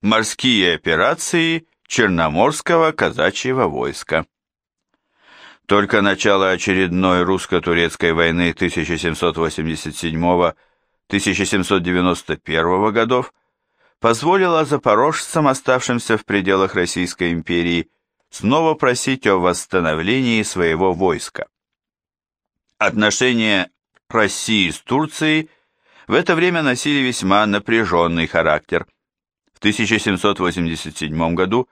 Морские операции Черноморского казачьего войска. Только начало очередной русско-турецкой войны 1787-1791 годов позволило запорожцам, оставшимся в пределах Российской империи, снова просить о восстановлении своего войска. Отношения России с Турцией в это время носили весьма напряженный характер – в 1787 году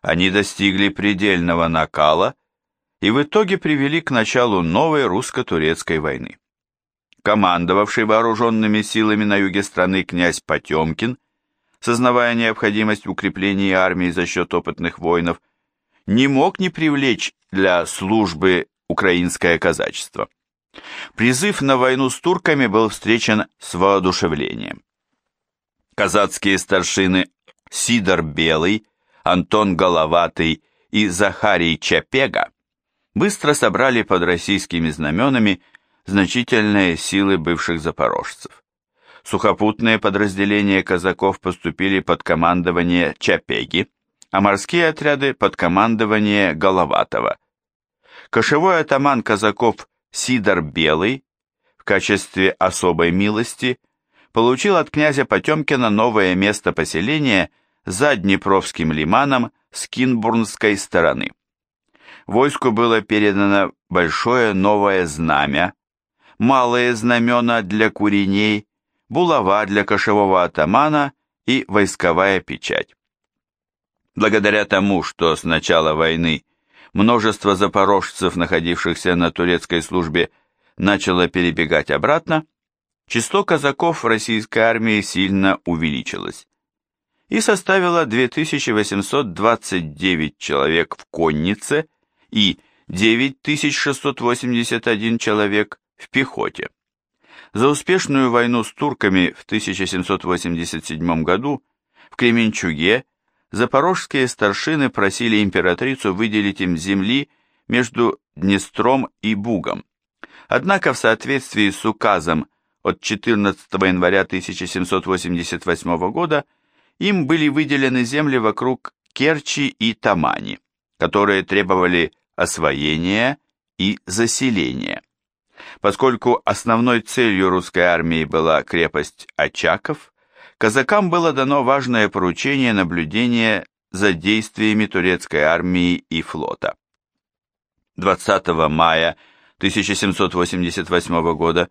они достигли предельного накала и в итоге привели к началу новой русско-турецкой войны. Командовавший вооруженными силами на юге страны князь Потемкин, сознавая необходимость укрепления армии за счет опытных воинов, не мог не привлечь для службы украинское казачество. Призыв на войну с турками был встречен с воодушевлением казацкие старшины Сидор Белый, Антон Головатый и Захарий Чапега быстро собрали под российскими знаменами значительные силы бывших запорожцев. Сухопутные подразделения казаков поступили под командование Чапеги, а морские отряды под командование Головатого. Кошевой атаман казаков Сидор Белый в качестве особой милости получил от князя Потемкина новое место поселения за Днепровским лиманом с Кинбурнской стороны. Войску было передано большое новое знамя, малые знамена для куреней, булава для кошевого атамана и войсковая печать. Благодаря тому, что с начала войны множество запорожцев, находившихся на турецкой службе, начало перебегать обратно, число казаков в российской армии сильно увеличилось и составило 2829 человек в коннице и 9681 человек в пехоте. За успешную войну с турками в 1787 году в Кременчуге запорожские старшины просили императрицу выделить им земли между Днестром и Бугом. Однако в соответствии с указом от 14 января 1788 года им были выделены земли вокруг Керчи и Тамани, которые требовали освоения и заселения. Поскольку основной целью русской армии была крепость Очаков, казакам было дано важное поручение наблюдения за действиями турецкой армии и флота. 20 мая 1788 года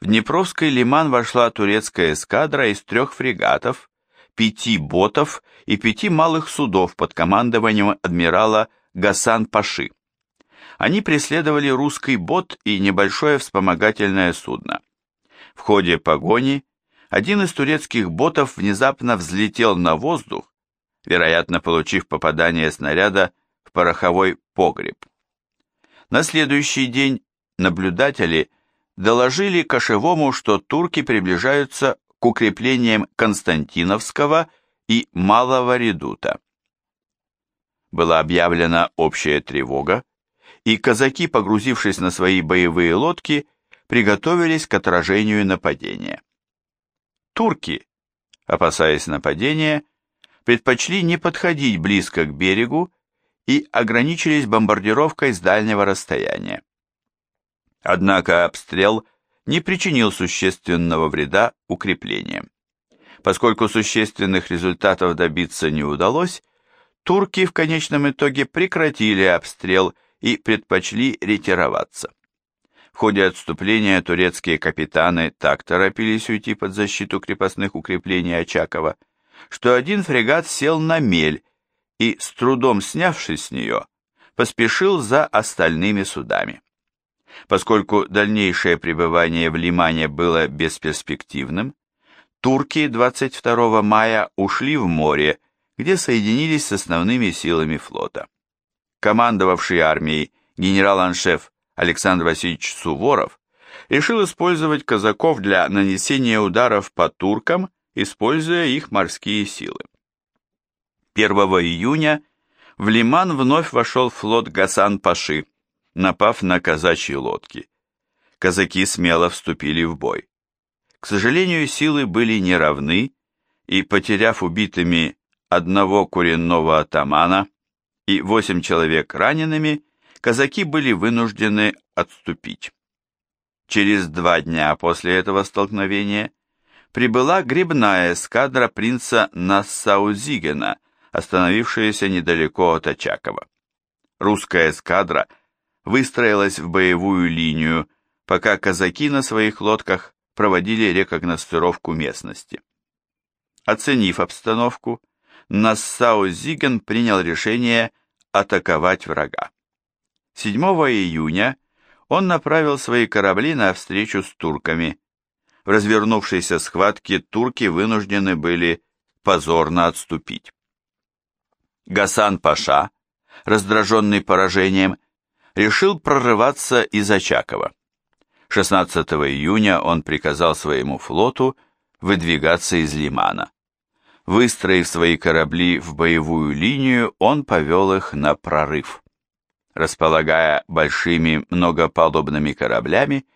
в Днепровский лиман вошла турецкая эскадра из трех фрегатов, пяти ботов и пяти малых судов под командованием адмирала Гасан Паши. Они преследовали русский бот и небольшое вспомогательное судно. В ходе погони один из турецких ботов внезапно взлетел на воздух, вероятно, получив попадание снаряда в пороховой погреб. На следующий день наблюдатели доложили Кошевому, что турки приближаются к укреплениям Константиновского и Малого Редута. Была объявлена общая тревога, и казаки, погрузившись на свои боевые лодки, приготовились к отражению нападения. Турки, опасаясь нападения, предпочли не подходить близко к берегу и ограничились бомбардировкой с дальнего расстояния. Однако обстрел не причинил существенного вреда укреплениям. Поскольку существенных результатов добиться не удалось, турки в конечном итоге прекратили обстрел и предпочли ретироваться. В ходе отступления турецкие капитаны так торопились уйти под защиту крепостных укреплений Очакова, что один фрегат сел на мель и, с трудом снявшись с нее, поспешил за остальными судами. Поскольку дальнейшее пребывание в Лимане было бесперспективным, турки 22 мая ушли в море, где соединились с основными силами флота. Командовавший армией генерал-аншеф Александр Васильевич Суворов решил использовать казаков для нанесения ударов по туркам, используя их морские силы. 1 июня в Лиман вновь вошел флот Гасан-Паши, напав на казачьи лодки. Казаки смело вступили в бой. К сожалению, силы были неравны, и, потеряв убитыми одного куренного атамана и восемь человек ранеными, казаки были вынуждены отступить. Через два дня после этого столкновения прибыла грибная эскадра принца Нассаузигена, остановившаяся недалеко от Очакова. Русская эскадра выстроилась в боевую линию, пока казаки на своих лодках проводили рекогностировку местности. Оценив обстановку, Нассау-Зиген принял решение атаковать врага. 7 июня он направил свои корабли на встречу с турками. В развернувшейся схватке турки вынуждены были позорно отступить. Гасан Паша, раздраженный поражением, решил прорываться из Очакова. 16 июня он приказал своему флоту выдвигаться из Лимана. Выстроив свои корабли в боевую линию, он повел их на прорыв. Располагая большими многопалубными кораблями,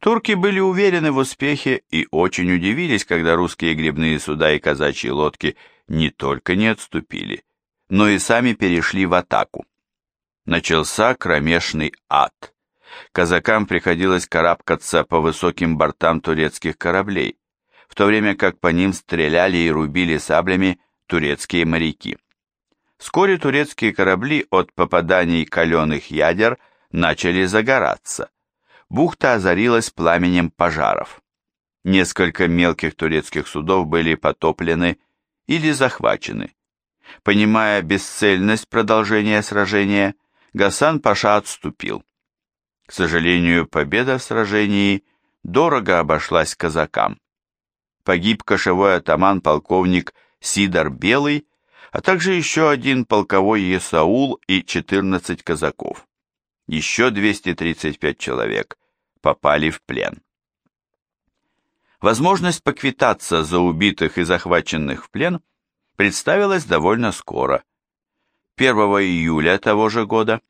турки были уверены в успехе и очень удивились, когда русские грибные суда и казачьи лодки не только не отступили, но и сами перешли в атаку. Начался кромешный ад. Казакам приходилось карабкаться по высоким бортам турецких кораблей, в то время как по ним стреляли и рубили саблями турецкие моряки. Вскоре турецкие корабли от попаданий каленых ядер начали загораться. Бухта озарилась пламенем пожаров. Несколько мелких турецких судов были потоплены или захвачены. Понимая бесцельность продолжения сражения, Гасан Паша отступил. К сожалению, победа в сражении дорого обошлась казакам. Погиб кошевой атаман-полковник Сидор Белый, а также еще один полковой Есаул и 14 казаков. Еще 235 человек попали в плен. Возможность поквитаться за убитых и захваченных в плен представилась довольно скоро. 1 июля того же года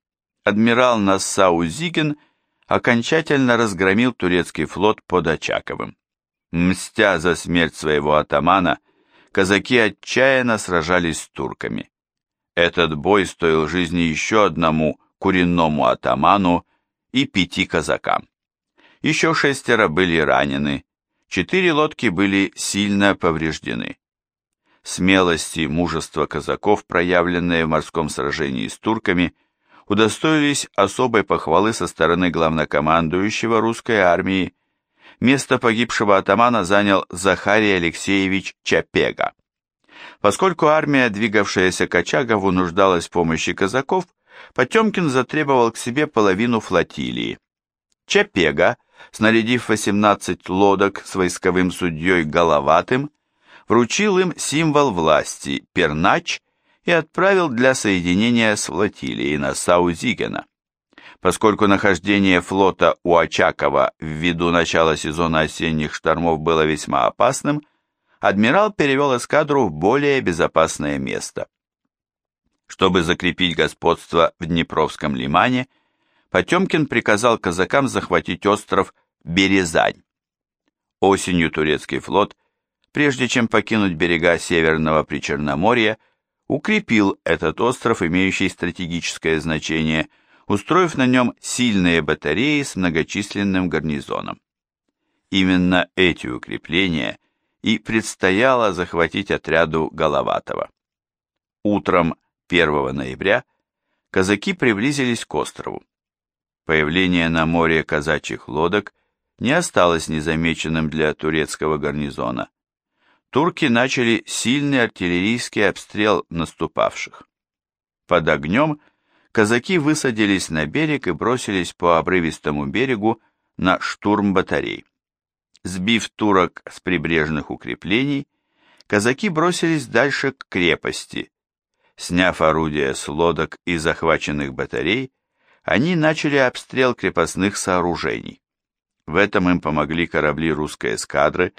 адмирал Нассау Зиген окончательно разгромил турецкий флот под Очаковым. Мстя за смерть своего атамана, казаки отчаянно сражались с турками. Этот бой стоил жизни еще одному куренному атаману и пяти казакам. Еще шестеро были ранены, четыре лодки были сильно повреждены. Смелость и мужество казаков, проявленные в морском сражении с турками, удостоились особой похвалы со стороны главнокомандующего русской армии Место погибшего атамана занял Захарий Алексеевич Чапега. Поскольку армия, двигавшаяся к Очагову, нуждалась в помощи казаков, Потемкин затребовал к себе половину флотилии. Чапега, снарядив 18 лодок с войсковым судьей Головатым, вручил им символ власти – пернач и отправил для соединения с флотилией на Саузигена. Поскольку нахождение флота у Очакова ввиду начала сезона осенних штормов было весьма опасным, адмирал перевел эскадру в более безопасное место. Чтобы закрепить господство в Днепровском лимане, Потемкин приказал казакам захватить остров Березань. Осенью турецкий флот, прежде чем покинуть берега Северного Причерноморья, укрепил этот остров, имеющий стратегическое значение – устроив на нем сильные батареи с многочисленным гарнизоном. Именно эти укрепления и предстояло захватить отряду Головатого. Утром 1 ноября казаки приблизились к острову. Появление на море казачьих лодок не осталось незамеченным для турецкого гарнизона. Турки начали сильный артиллерийский обстрел наступавших. Под огнем – казаки высадились на берег и бросились по обрывистому берегу на штурм батарей. Сбив турок с прибрежных укреплений, казаки бросились дальше к крепости. Сняв орудия с лодок и захваченных батарей, они начали обстрел крепостных сооружений. В этом им помогли корабли русской эскадры,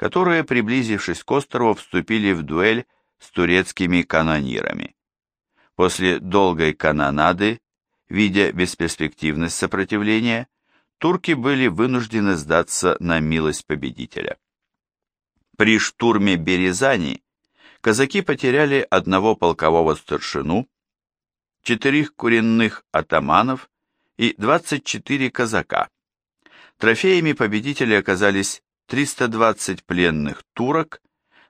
которые, приблизившись к острову, вступили в дуэль с турецкими канонирами. После долгой канонады, видя бесперспективность сопротивления, турки были вынуждены сдаться на милость победителя. При штурме Березани казаки потеряли одного полкового старшину, четырех куренных атаманов и 24 казака. Трофеями победителей оказались 320 пленных турок,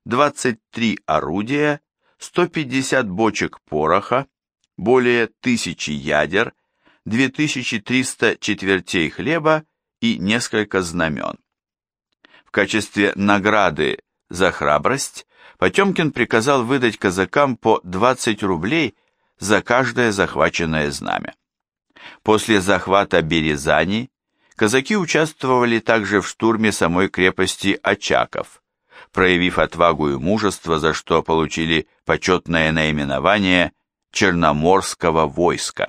23 орудия, 150 бочек пороха, более тысячи ядер, 2300 четвертей хлеба и несколько знамен. В качестве награды за храбрость Потемкин приказал выдать казакам по 20 рублей за каждое захваченное знамя. После захвата Березани казаки участвовали также в штурме самой крепости Очаков, проявив отвагу и мужество, за что получили почетное наименование Черноморского войска.